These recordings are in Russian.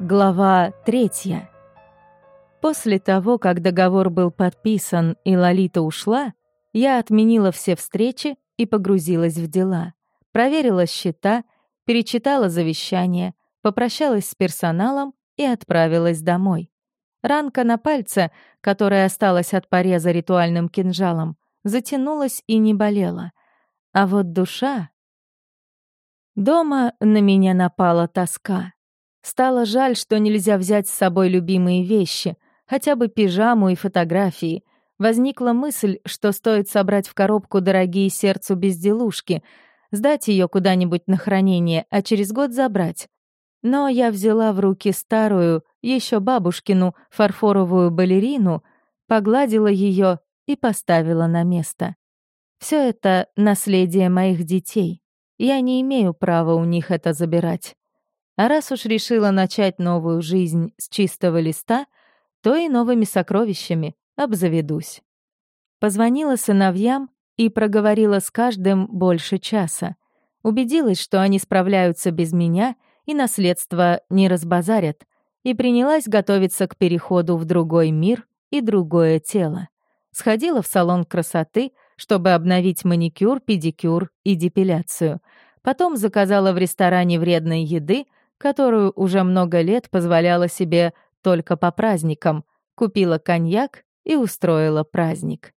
Глава третья. После того, как договор был подписан и Лолита ушла, я отменила все встречи и погрузилась в дела. Проверила счета, перечитала завещание, попрощалась с персоналом и отправилась домой. Ранка на пальце, которая осталась от пореза ритуальным кинжалом, затянулась и не болела. А вот душа... Дома на меня напала тоска. Стало жаль, что нельзя взять с собой любимые вещи, хотя бы пижаму и фотографии. Возникла мысль, что стоит собрать в коробку дорогие сердцу безделушки, сдать ее куда-нибудь на хранение, а через год забрать. Но я взяла в руки старую, еще бабушкину, фарфоровую балерину, погладила ее и поставила на место. Все это наследие моих детей. Я не имею права у них это забирать. А раз уж решила начать новую жизнь с чистого листа, то и новыми сокровищами обзаведусь. Позвонила сыновьям и проговорила с каждым больше часа. Убедилась, что они справляются без меня и наследство не разбазарят, и принялась готовиться к переходу в другой мир и другое тело. Сходила в салон красоты, чтобы обновить маникюр, педикюр и депиляцию. Потом заказала в ресторане вредной еды — которую уже много лет позволяла себе только по праздникам, купила коньяк и устроила праздник.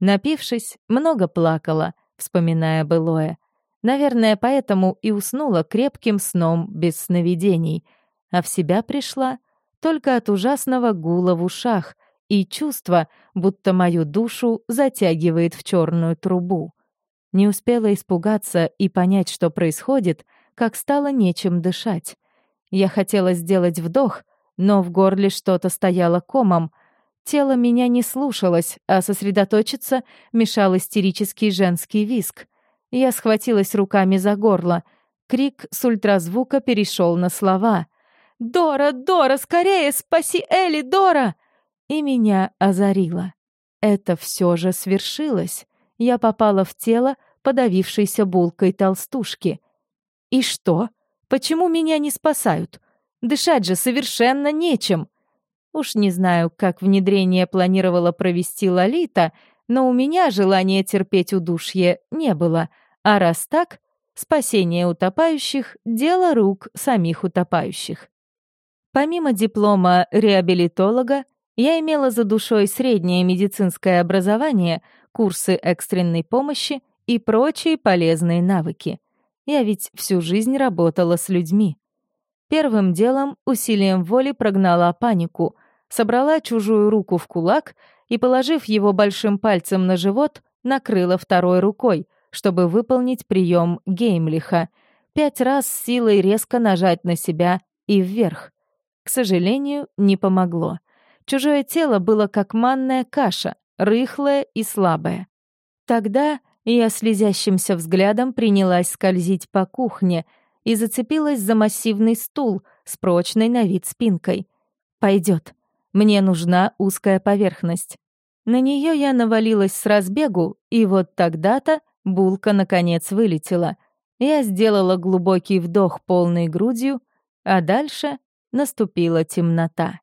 Напившись, много плакала, вспоминая былое. Наверное, поэтому и уснула крепким сном без сновидений, а в себя пришла только от ужасного гула в ушах и чувства, будто мою душу затягивает в черную трубу. Не успела испугаться и понять, что происходит, как стало нечем дышать. Я хотела сделать вдох, но в горле что-то стояло комом. Тело меня не слушалось, а сосредоточиться мешал истерический женский виск. Я схватилась руками за горло. Крик с ультразвука перешел на слова. «Дора, Дора, скорее, спаси Элли, Дора!» И меня озарило. Это все же свершилось. Я попала в тело, подавившейся булкой толстушки. И что? Почему меня не спасают? Дышать же совершенно нечем. Уж не знаю, как внедрение планировала провести Лолита, но у меня желания терпеть удушье не было. А раз так, спасение утопающих — дело рук самих утопающих. Помимо диплома реабилитолога, я имела за душой среднее медицинское образование, курсы экстренной помощи и прочие полезные навыки. Я ведь всю жизнь работала с людьми. Первым делом усилием воли прогнала панику, собрала чужую руку в кулак и, положив его большим пальцем на живот, накрыла второй рукой, чтобы выполнить прием Геймлиха, пять раз силой резко нажать на себя и вверх. К сожалению, не помогло. Чужое тело было как манная каша, рыхлое и слабое. Тогда я слезящимся взглядом принялась скользить по кухне и зацепилась за массивный стул с прочной на вид спинкой. Пойдет. Мне нужна узкая поверхность. На нее я навалилась с разбегу, и вот тогда-то булка наконец вылетела. Я сделала глубокий вдох полной грудью, а дальше наступила темнота.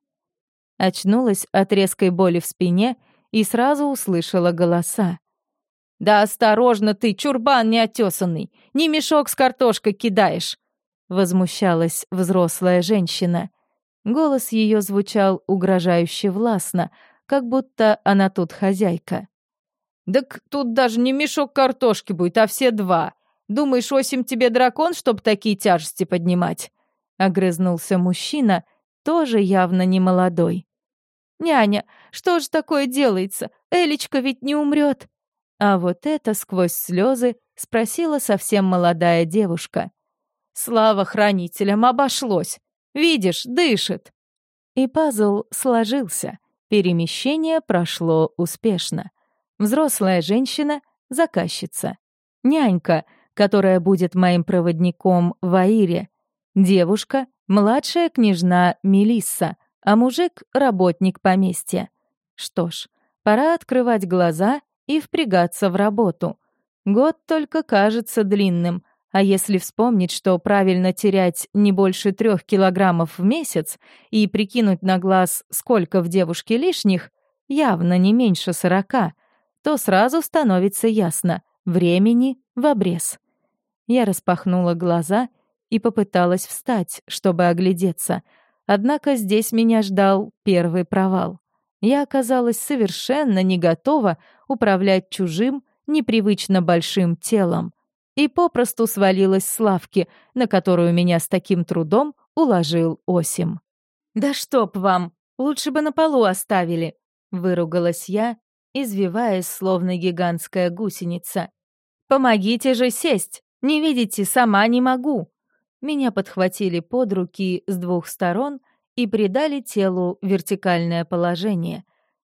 Очнулась от резкой боли в спине и сразу услышала голоса. «Да осторожно ты, чурбан неотесанный! Не мешок с картошкой кидаешь!» Возмущалась взрослая женщина. Голос ее звучал угрожающе властно, как будто она тут хозяйка. «Так тут даже не мешок картошки будет, а все два. Думаешь, осим тебе дракон, чтоб такие тяжести поднимать?» Огрызнулся мужчина, тоже явно не молодой. «Няня, что же такое делается? Элечка ведь не умрет!» А вот это сквозь слезы спросила совсем молодая девушка. «Слава хранителям, обошлось! Видишь, дышит!» И пазл сложился. Перемещение прошло успешно. Взрослая женщина — заказчица. Нянька, которая будет моим проводником в Аире. Девушка — младшая княжна Мелисса, а мужик — работник поместья. Что ж, пора открывать глаза — и впрягаться в работу. Год только кажется длинным, А если вспомнить, что правильно терять не больше трех килограммов в месяц и прикинуть на глаз, сколько в девушке лишних, явно не меньше сорока, то сразу становится ясно — времени в обрез. Я распахнула глаза и попыталась встать, чтобы оглядеться. Однако здесь меня ждал первый провал. Я оказалась совершенно не готова управлять чужим, непривычно большим телом и попросту свалилась с лавки, на которую меня с таким трудом уложил Осим. «Да чтоб вам! Лучше бы на полу оставили!» — выругалась я, извиваясь, словно гигантская гусеница. «Помогите же сесть! Не видите, сама не могу!» Меня подхватили под руки с двух сторон и придали телу вертикальное положение.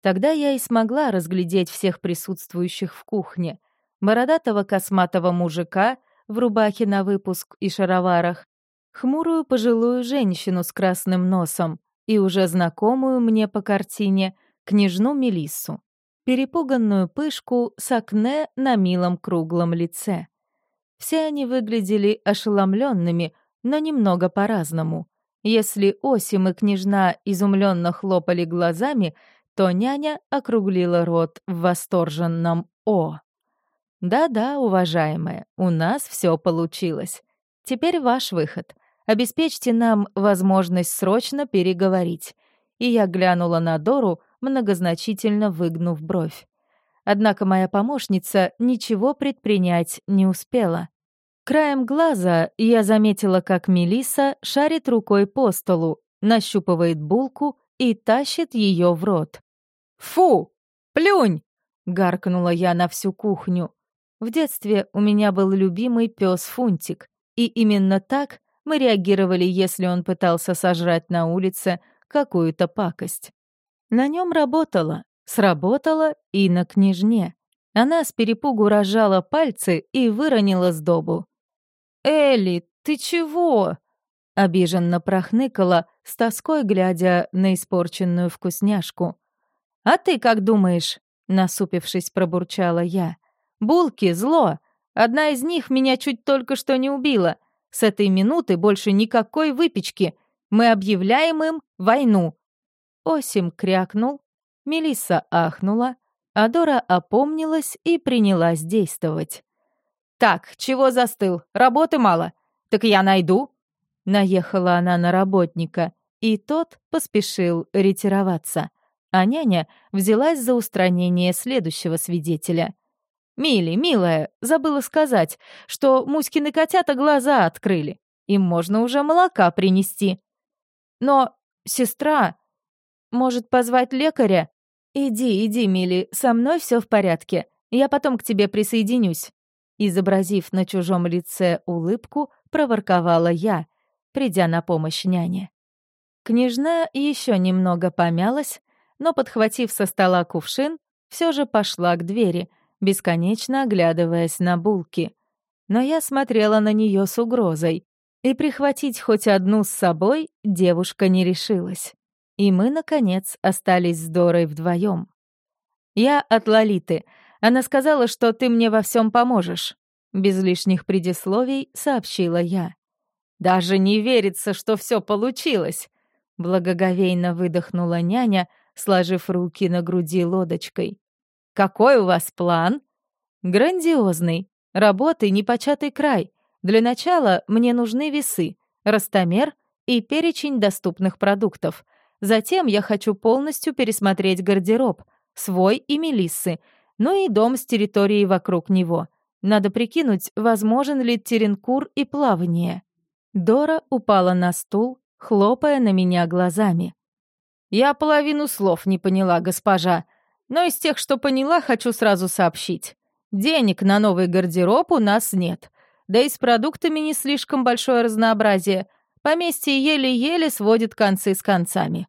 Тогда я и смогла разглядеть всех присутствующих в кухне. Бородатого косматого мужика в рубахе на выпуск и шароварах, хмурую пожилую женщину с красным носом и уже знакомую мне по картине княжну Мелиссу, перепуганную пышку с акне на милом круглом лице. Все они выглядели ошеломленными, но немного по-разному. Если Осим и княжна изумленно хлопали глазами, то няня округлила рот в восторженном «О». «Да-да, уважаемая, у нас все получилось. Теперь ваш выход. Обеспечьте нам возможность срочно переговорить». И я глянула на Дору, многозначительно выгнув бровь. Однако моя помощница ничего предпринять не успела. Краем глаза я заметила, как Мелиса шарит рукой по столу, нащупывает булку и тащит ее в рот. «Фу! Плюнь!» — гаркнула я на всю кухню. В детстве у меня был любимый пес Фунтик, и именно так мы реагировали, если он пытался сожрать на улице какую-то пакость. На нем работало, сработало и на княжне. Она с перепугу рожала пальцы и выронила сдобу. «Элли, ты чего?» — обиженно прохныкала, с тоской глядя на испорченную вкусняшку. «А ты как думаешь?» — насупившись, пробурчала я. «Булки — зло. Одна из них меня чуть только что не убила. С этой минуты больше никакой выпечки. Мы объявляем им войну». Осим крякнул, Мелисса ахнула, а Дора опомнилась и принялась действовать. «Так, чего застыл? Работы мало. Так я найду». Наехала она на работника, и тот поспешил ретироваться а няня взялась за устранение следующего свидетеля. «Мили, милая, забыла сказать, что Муськины котята глаза открыли. Им можно уже молока принести. Но, сестра, может позвать лекаря? Иди, иди, Мили, со мной все в порядке. Я потом к тебе присоединюсь». Изобразив на чужом лице улыбку, проворковала я, придя на помощь няне. Княжна еще немного помялась, но, подхватив со стола кувшин, все же пошла к двери, бесконечно оглядываясь на булки. Но я смотрела на нее с угрозой, и прихватить хоть одну с собой девушка не решилась. И мы, наконец, остались с Дорой вдвоем. «Я от Лолиты. Она сказала, что ты мне во всем поможешь», — без лишних предисловий сообщила я. «Даже не верится, что все получилось», — благоговейно выдохнула няня, сложив руки на груди лодочкой. «Какой у вас план?» «Грандиозный. Работы непочатый край. Для начала мне нужны весы, ростомер и перечень доступных продуктов. Затем я хочу полностью пересмотреть гардероб, свой и Мелиссы, ну и дом с территорией вокруг него. Надо прикинуть, возможен ли теренкур и плавание». Дора упала на стул, хлопая на меня глазами. «Я половину слов не поняла, госпожа, но из тех, что поняла, хочу сразу сообщить. Денег на новый гардероб у нас нет, да и с продуктами не слишком большое разнообразие. Поместье еле-еле сводит концы с концами».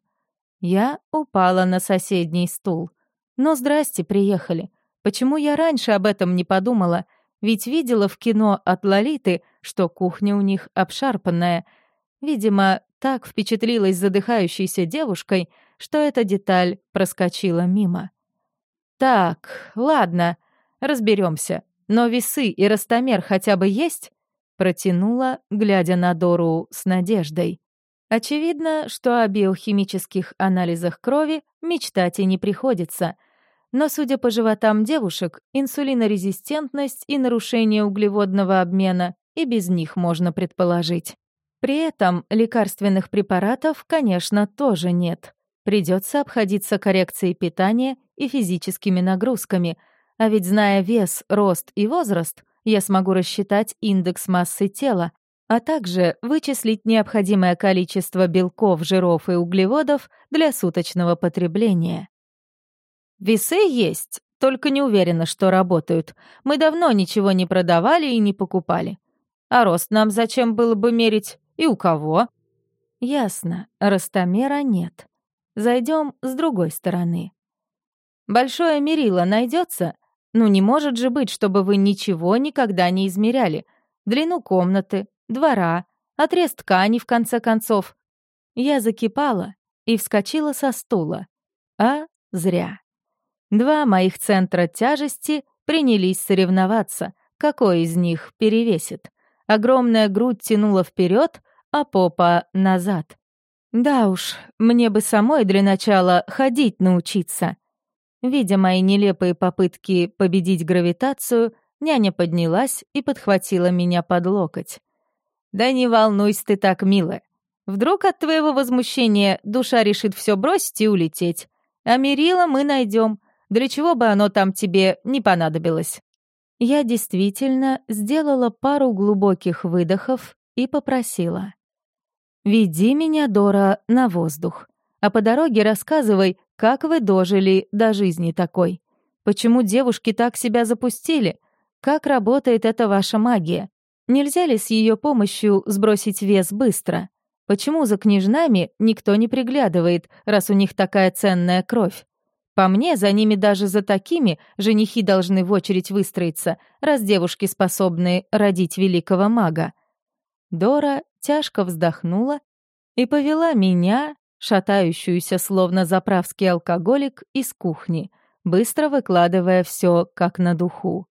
Я упала на соседний стул. «Ну, здрасте, приехали. Почему я раньше об этом не подумала? Ведь видела в кино от Лолиты, что кухня у них обшарпанная. Видимо, так впечатлилась задыхающейся девушкой, что эта деталь проскочила мимо. «Так, ладно, разберемся. Но весы и ростомер хотя бы есть?» Протянула, глядя на Дору с надеждой. Очевидно, что о биохимических анализах крови мечтать и не приходится. Но, судя по животам девушек, инсулинорезистентность и нарушение углеводного обмена и без них можно предположить. При этом лекарственных препаратов, конечно, тоже нет. Придется обходиться коррекцией питания и физическими нагрузками, а ведь зная вес, рост и возраст, я смогу рассчитать индекс массы тела, а также вычислить необходимое количество белков, жиров и углеводов для суточного потребления. Весы есть, только не уверена, что работают. Мы давно ничего не продавали и не покупали. А рост нам зачем было бы мерить? И у кого? Ясно, ростомера нет. Зайдем с другой стороны. Большое мерило найдется? Ну не может же быть, чтобы вы ничего никогда не измеряли. Длину комнаты, двора, отрез ткани, в конце концов. Я закипала и вскочила со стула. А зря. Два моих центра тяжести принялись соревноваться, какой из них перевесит. Огромная грудь тянула вперед, а попа — назад. Да уж, мне бы самой для начала ходить научиться. Видя мои нелепые попытки победить гравитацию, няня поднялась и подхватила меня под локоть. «Да не волнуйся ты так, милая. Вдруг от твоего возмущения душа решит все бросить и улететь. А мерила мы найдем. Для чего бы оно там тебе не понадобилось?» Я действительно сделала пару глубоких выдохов и попросила. «Веди меня, Дора, на воздух, а по дороге рассказывай, как вы дожили до жизни такой. Почему девушки так себя запустили? Как работает эта ваша магия? Нельзя ли с ее помощью сбросить вес быстро? Почему за княжнами никто не приглядывает, раз у них такая ценная кровь? По мне, за ними даже за такими женихи должны в очередь выстроиться, раз девушки способны родить великого мага. Дора тяжко вздохнула и повела меня, шатающуюся словно заправский алкоголик, из кухни, быстро выкладывая все как на духу.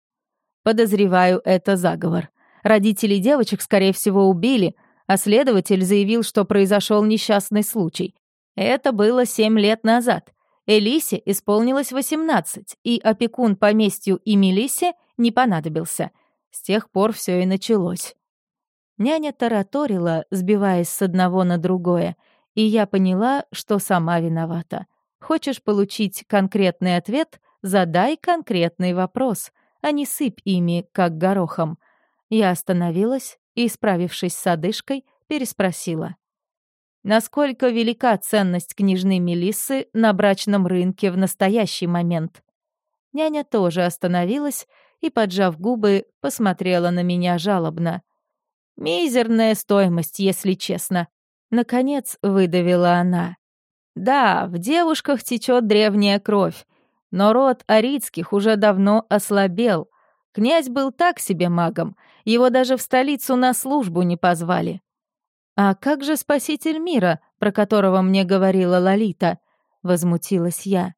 Подозреваю, это заговор. Родителей девочек, скорее всего, убили, а следователь заявил, что произошел несчастный случай. Это было семь лет назад. Элисе исполнилось 18, и опекун поместью и Мелиссе не понадобился. С тех пор все и началось. Няня тараторила, сбиваясь с одного на другое, и я поняла, что сама виновата. Хочешь получить конкретный ответ — задай конкретный вопрос, а не сыпь ими, как горохом. Я остановилась и, справившись с одышкой, переспросила. Насколько велика ценность княжны Мелиссы на брачном рынке в настоящий момент? Няня тоже остановилась и, поджав губы, посмотрела на меня жалобно. «Мизерная стоимость, если честно», — наконец выдавила она. «Да, в девушках течет древняя кровь, но род Арицких уже давно ослабел, Князь был так себе магом, его даже в столицу на службу не позвали. «А как же спаситель мира, про которого мне говорила Лолита?» — возмутилась я.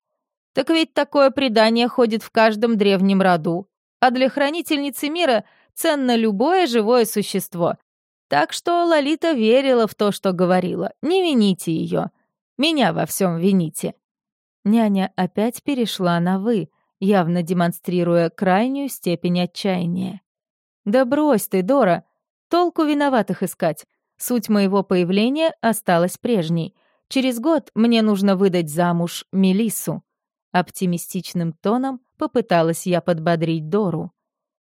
«Так ведь такое предание ходит в каждом древнем роду, а для хранительницы мира ценно любое живое существо. Так что Лолита верила в то, что говорила. Не вините ее. Меня во всем вините». Няня опять перешла на «вы», явно демонстрируя крайнюю степень отчаяния. «Да брось ты, Дора! Толку виноватых искать. Суть моего появления осталась прежней. Через год мне нужно выдать замуж Мелиссу». Оптимистичным тоном попыталась я подбодрить Дору.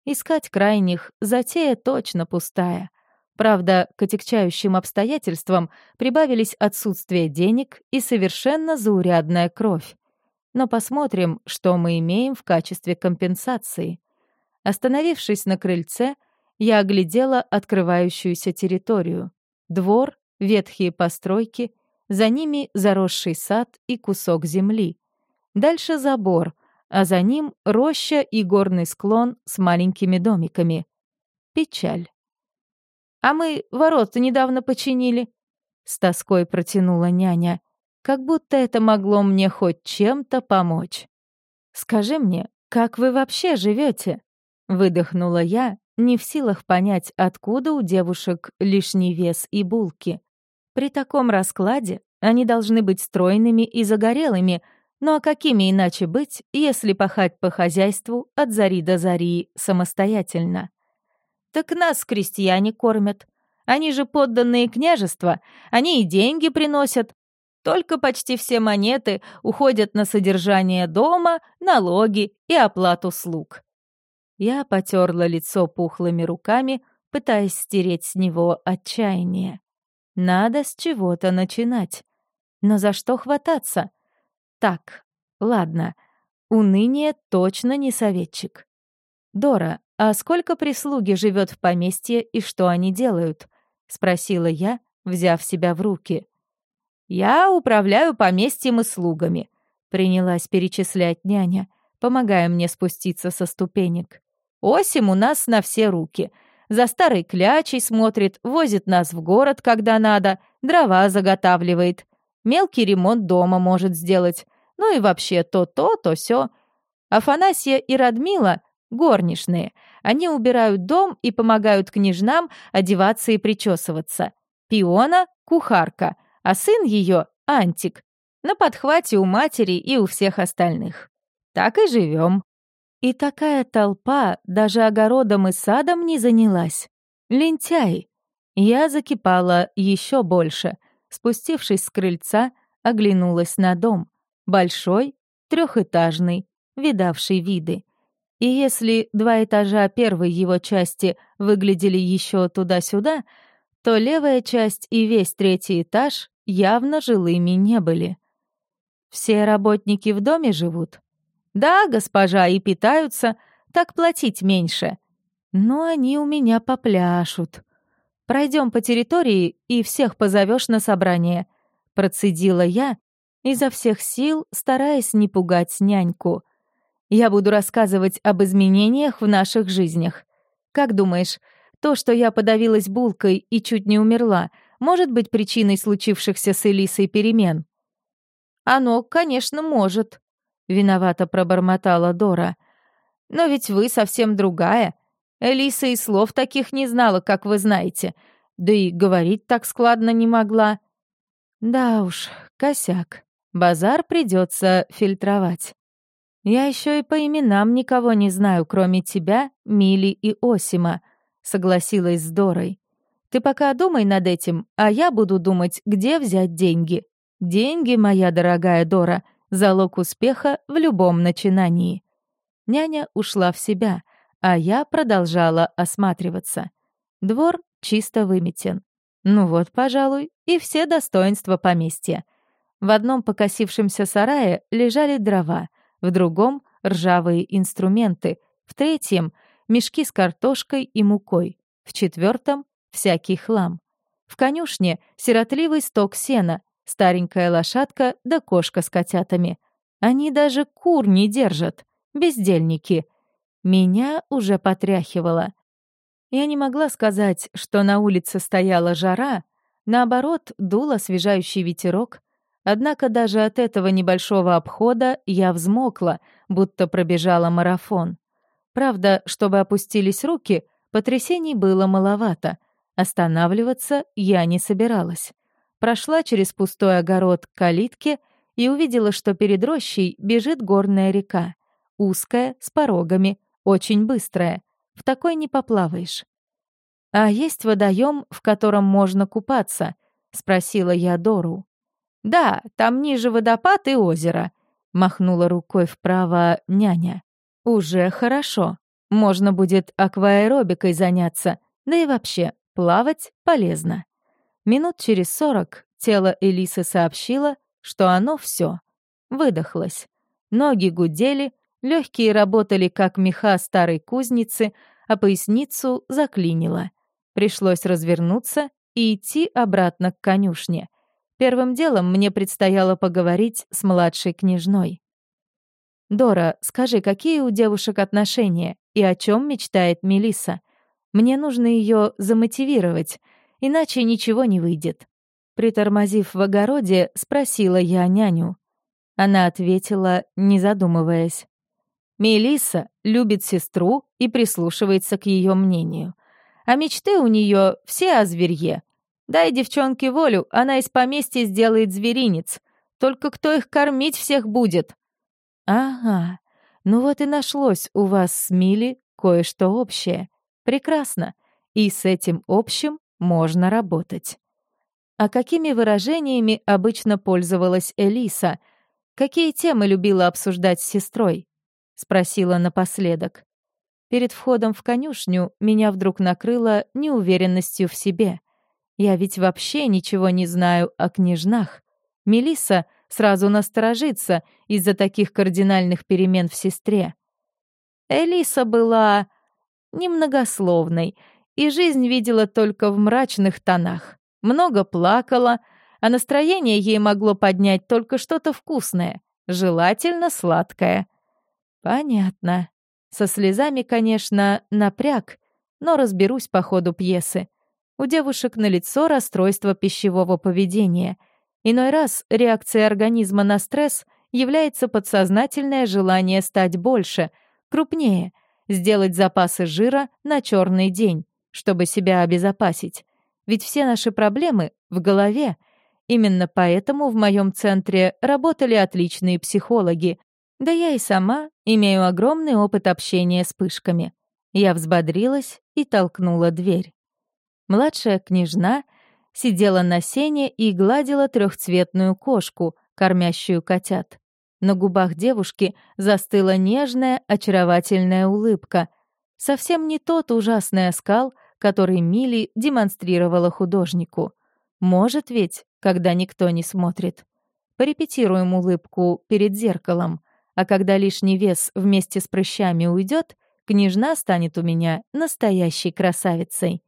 Искать крайних — затея точно пустая. Правда, к отягчающим обстоятельствам прибавились отсутствие денег и совершенно заурядная кровь но посмотрим, что мы имеем в качестве компенсации. Остановившись на крыльце, я оглядела открывающуюся территорию. Двор, ветхие постройки, за ними заросший сад и кусок земли. Дальше забор, а за ним роща и горный склон с маленькими домиками. Печаль. «А мы ворота недавно починили», — с тоской протянула няня как будто это могло мне хоть чем-то помочь. «Скажи мне, как вы вообще живете? выдохнула я не в силах понять, откуда у девушек лишний вес и булки. При таком раскладе они должны быть стройными и загорелыми, ну а какими иначе быть, если пахать по хозяйству от зари до зари самостоятельно? Так нас крестьяне кормят. Они же подданные княжества, они и деньги приносят. Только почти все монеты уходят на содержание дома, налоги и оплату слуг. Я потерла лицо пухлыми руками, пытаясь стереть с него отчаяние. Надо с чего-то начинать. Но за что хвататься? Так, ладно, уныние точно не советчик. Дора, а сколько прислуги живет в поместье и что они делают? Спросила я, взяв себя в руки. Я управляю поместьем и слугами, принялась перечислять няня, помогая мне спуститься со ступенек. Осим у нас на все руки. За старой клячей смотрит, возит нас в город, когда надо, дрова заготавливает. Мелкий ремонт дома может сделать. Ну и вообще то то, то сё. Афанасия и Радмила — горничные. Они убирают дом и помогают княжнам одеваться и причесываться. Пиона — кухарка, а сын ее — Антик. На подхвате у матери и у всех остальных. Так и живем. И такая толпа даже огородом и садом не занялась. Лентяй. Я закипала еще больше. Спустившись с крыльца, оглянулась на дом. Большой, трехэтажный, видавший виды. И если два этажа первой его части выглядели еще туда-сюда, то левая часть и весь третий этаж явно жилыми не были. Все работники в доме живут? Да, госпожа, и питаются, так платить меньше. Но они у меня попляшут. Пройдем по территории и всех позовешь на собрание. Процедила я, изо всех сил стараясь не пугать няньку. Я буду рассказывать об изменениях в наших жизнях. Как думаешь, то, что я подавилась булкой и чуть не умерла, может быть причиной случившихся с Элисой перемен? Оно, конечно, может, Виновато пробормотала Дора. «Но ведь вы совсем другая. Элиса и слов таких не знала, как вы знаете. Да и говорить так складно не могла». «Да уж, косяк. Базар придется фильтровать. Я еще и по именам никого не знаю, кроме тебя, Мили и Осима», — согласилась с Дорой. «Ты пока думай над этим, а я буду думать, где взять деньги. Деньги, моя дорогая Дора — залог успеха в любом начинании. Няня ушла в себя, а я продолжала осматриваться. Двор чисто выметен. Ну вот, пожалуй, и все достоинства поместья. В одном покосившемся сарае лежали дрова, в другом — ржавые инструменты, в третьем — мешки с картошкой и мукой, в четвертом — всякий хлам. В конюшне — сиротливый сток сена, Старенькая лошадка да кошка с котятами. Они даже кур не держат. Бездельники. Меня уже потряхивало. Я не могла сказать, что на улице стояла жара, наоборот, дул освежающий ветерок. Однако даже от этого небольшого обхода я взмокла, будто пробежала марафон. Правда, чтобы опустились руки, потрясений было маловато. Останавливаться я не собиралась прошла через пустой огород к калитке и увидела, что перед рощей бежит горная река. Узкая, с порогами, очень быстрая. В такой не поплаваешь. «А есть водоем, в котором можно купаться?» — спросила я Дору. «Да, там ниже водопад и озеро», — махнула рукой вправо няня. «Уже хорошо. Можно будет акваэробикой заняться, да и вообще, плавать полезно». Минут через сорок тело Элисы сообщило, что оно все выдохлось. Ноги гудели, легкие работали как меха старой кузницы, а поясницу заклинило. Пришлось развернуться и идти обратно к конюшне. Первым делом мне предстояло поговорить с младшей княжной. «Дора, скажи, какие у девушек отношения и о чем мечтает Мелиса? Мне нужно ее замотивировать, иначе ничего не выйдет. Притормозив в огороде, спросила я няню. Она ответила, не задумываясь. Мелисса любит сестру и прислушивается к ее мнению. А мечты у нее все о зверье. Дай девчонке волю, она из поместья сделает зверинец. Только кто их кормить всех будет? Ага, ну вот и нашлось у вас с Мили кое-что общее. Прекрасно. И с этим общим можно работать. А какими выражениями обычно пользовалась Элиса? Какие темы любила обсуждать с сестрой? Спросила напоследок. Перед входом в конюшню меня вдруг накрыло неуверенностью в себе. Я ведь вообще ничего не знаю о княжнах. Мелисса сразу насторожится из-за таких кардинальных перемен в сестре. Элиса была немногословной и жизнь видела только в мрачных тонах много плакала, а настроение ей могло поднять только что-то вкусное, желательно сладкое. Понятно. Со слезами, конечно, напряг, но разберусь по ходу пьесы. У девушек на лицо расстройство пищевого поведения. Иной раз реакция организма на стресс является подсознательное желание стать больше, крупнее, сделать запасы жира на черный день, чтобы себя обезопасить. Ведь все наши проблемы в голове. Именно поэтому в моем центре работали отличные психологи. Да я и сама имею огромный опыт общения с пышками. Я взбодрилась и толкнула дверь. Младшая княжна сидела на сене и гладила трехцветную кошку, кормящую котят. На губах девушки застыла нежная, очаровательная улыбка. Совсем не тот ужасный оскал, который Мили демонстрировала художнику. Может ведь, когда никто не смотрит. Порепетируем улыбку перед зеркалом, а когда лишний вес вместе с прыщами уйдет, княжна станет у меня настоящей красавицей.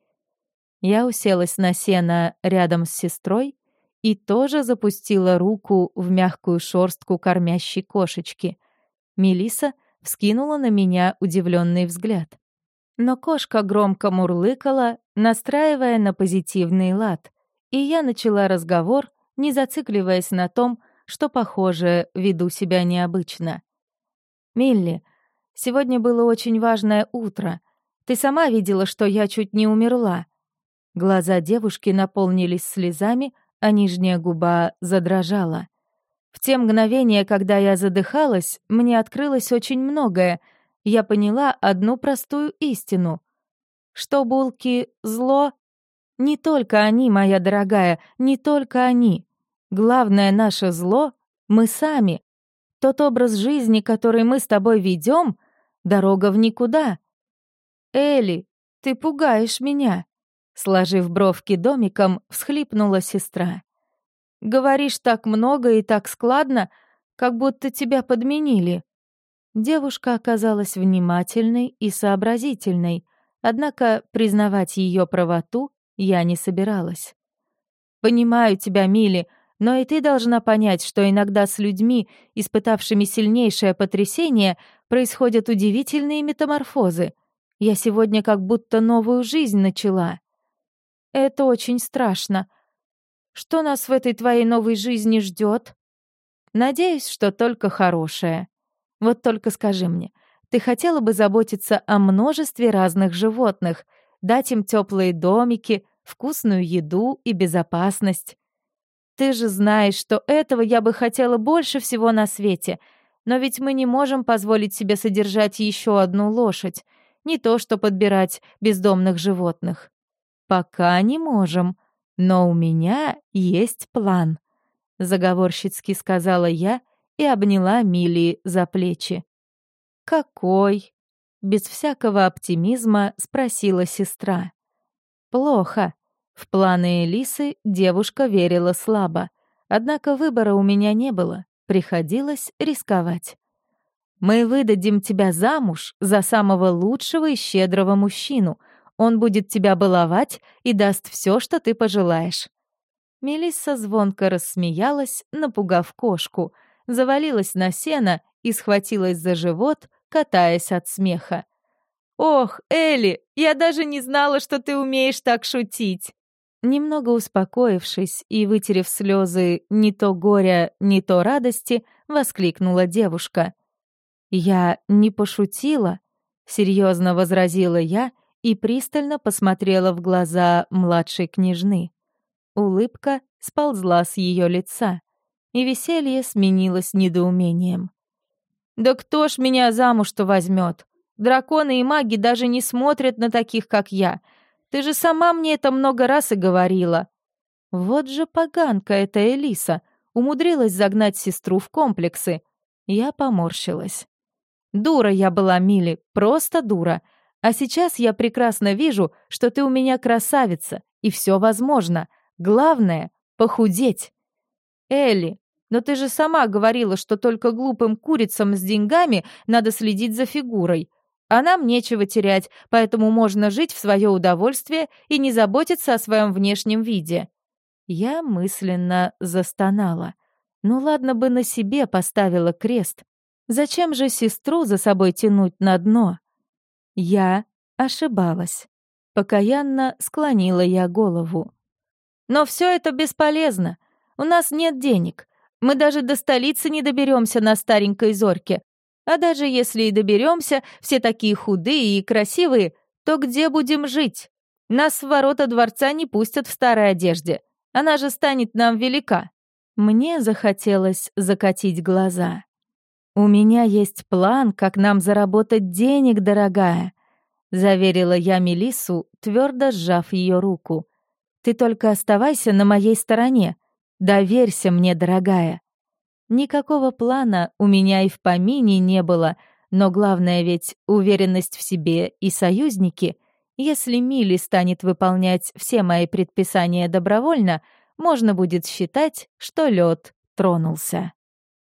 Я уселась на сено рядом с сестрой и тоже запустила руку в мягкую шорстку кормящей кошечки. Мелиса вскинула на меня удивленный взгляд. Но кошка громко мурлыкала, настраивая на позитивный лад, и я начала разговор, не зацикливаясь на том, что, похоже, веду себя необычно. «Милли, сегодня было очень важное утро. Ты сама видела, что я чуть не умерла». Глаза девушки наполнились слезами, а нижняя губа задрожала. В те мгновения, когда я задыхалась, мне открылось очень многое — я поняла одну простую истину. Что булки — зло? Не только они, моя дорогая, не только они. Главное наше зло — мы сами. Тот образ жизни, который мы с тобой ведем, дорога в никуда. Элли, ты пугаешь меня. Сложив бровки домиком, всхлипнула сестра. «Говоришь так много и так складно, как будто тебя подменили. Девушка оказалась внимательной и сообразительной, однако признавать ее правоту я не собиралась. «Понимаю тебя, Мили, но и ты должна понять, что иногда с людьми, испытавшими сильнейшее потрясение, происходят удивительные метаморфозы. Я сегодня как будто новую жизнь начала. Это очень страшно. Что нас в этой твоей новой жизни ждет? Надеюсь, что только хорошее. Вот только скажи мне, ты хотела бы заботиться о множестве разных животных, дать им теплые домики, вкусную еду и безопасность? Ты же знаешь, что этого я бы хотела больше всего на свете, но ведь мы не можем позволить себе содержать еще одну лошадь, не то что подбирать бездомных животных. Пока не можем, но у меня есть план, заговорщицки сказала я и обняла Мили за плечи. «Какой?» — без всякого оптимизма спросила сестра. «Плохо». В планы Элисы девушка верила слабо, однако выбора у меня не было, приходилось рисковать. «Мы выдадим тебя замуж за самого лучшего и щедрого мужчину. Он будет тебя баловать и даст все, что ты пожелаешь». Мелисса звонко рассмеялась, напугав кошку — завалилась на сено и схватилась за живот, катаясь от смеха. «Ох, Элли, я даже не знала, что ты умеешь так шутить!» Немного успокоившись и вытерев слезы не то горя, не то радости, воскликнула девушка. «Я не пошутила», — серьезно возразила я и пристально посмотрела в глаза младшей княжны. Улыбка сползла с ее лица, и веселье сменилось недоумением. «Да кто ж меня замуж-то возьмет? Драконы и маги даже не смотрят на таких, как я. Ты же сама мне это много раз и говорила». Вот же поганка эта Элиса умудрилась загнать сестру в комплексы. Я поморщилась. Дура я была, Мили, просто дура. А сейчас я прекрасно вижу, что ты у меня красавица, и все возможно. Главное — похудеть. Элли, но ты же сама говорила, что только глупым курицам с деньгами надо следить за фигурой. А нам нечего терять, поэтому можно жить в свое удовольствие и не заботиться о своем внешнем виде. Я мысленно застонала. Ну ладно бы на себе поставила крест. Зачем же сестру за собой тянуть на дно? Я ошибалась. Покаянно склонила я голову. Но все это бесполезно. У нас нет денег. Мы даже до столицы не доберемся на старенькой зорьке. А даже если и доберемся, все такие худые и красивые, то где будем жить? Нас в ворота дворца не пустят в старой одежде. Она же станет нам велика. Мне захотелось закатить глаза. «У меня есть план, как нам заработать денег, дорогая», — заверила я Мелиссу, твердо сжав ее руку. «Ты только оставайся на моей стороне. Доверься мне, дорогая». Никакого плана у меня и в помине не было, но главное ведь уверенность в себе и союзники. Если Мили станет выполнять все мои предписания добровольно, можно будет считать, что лед тронулся.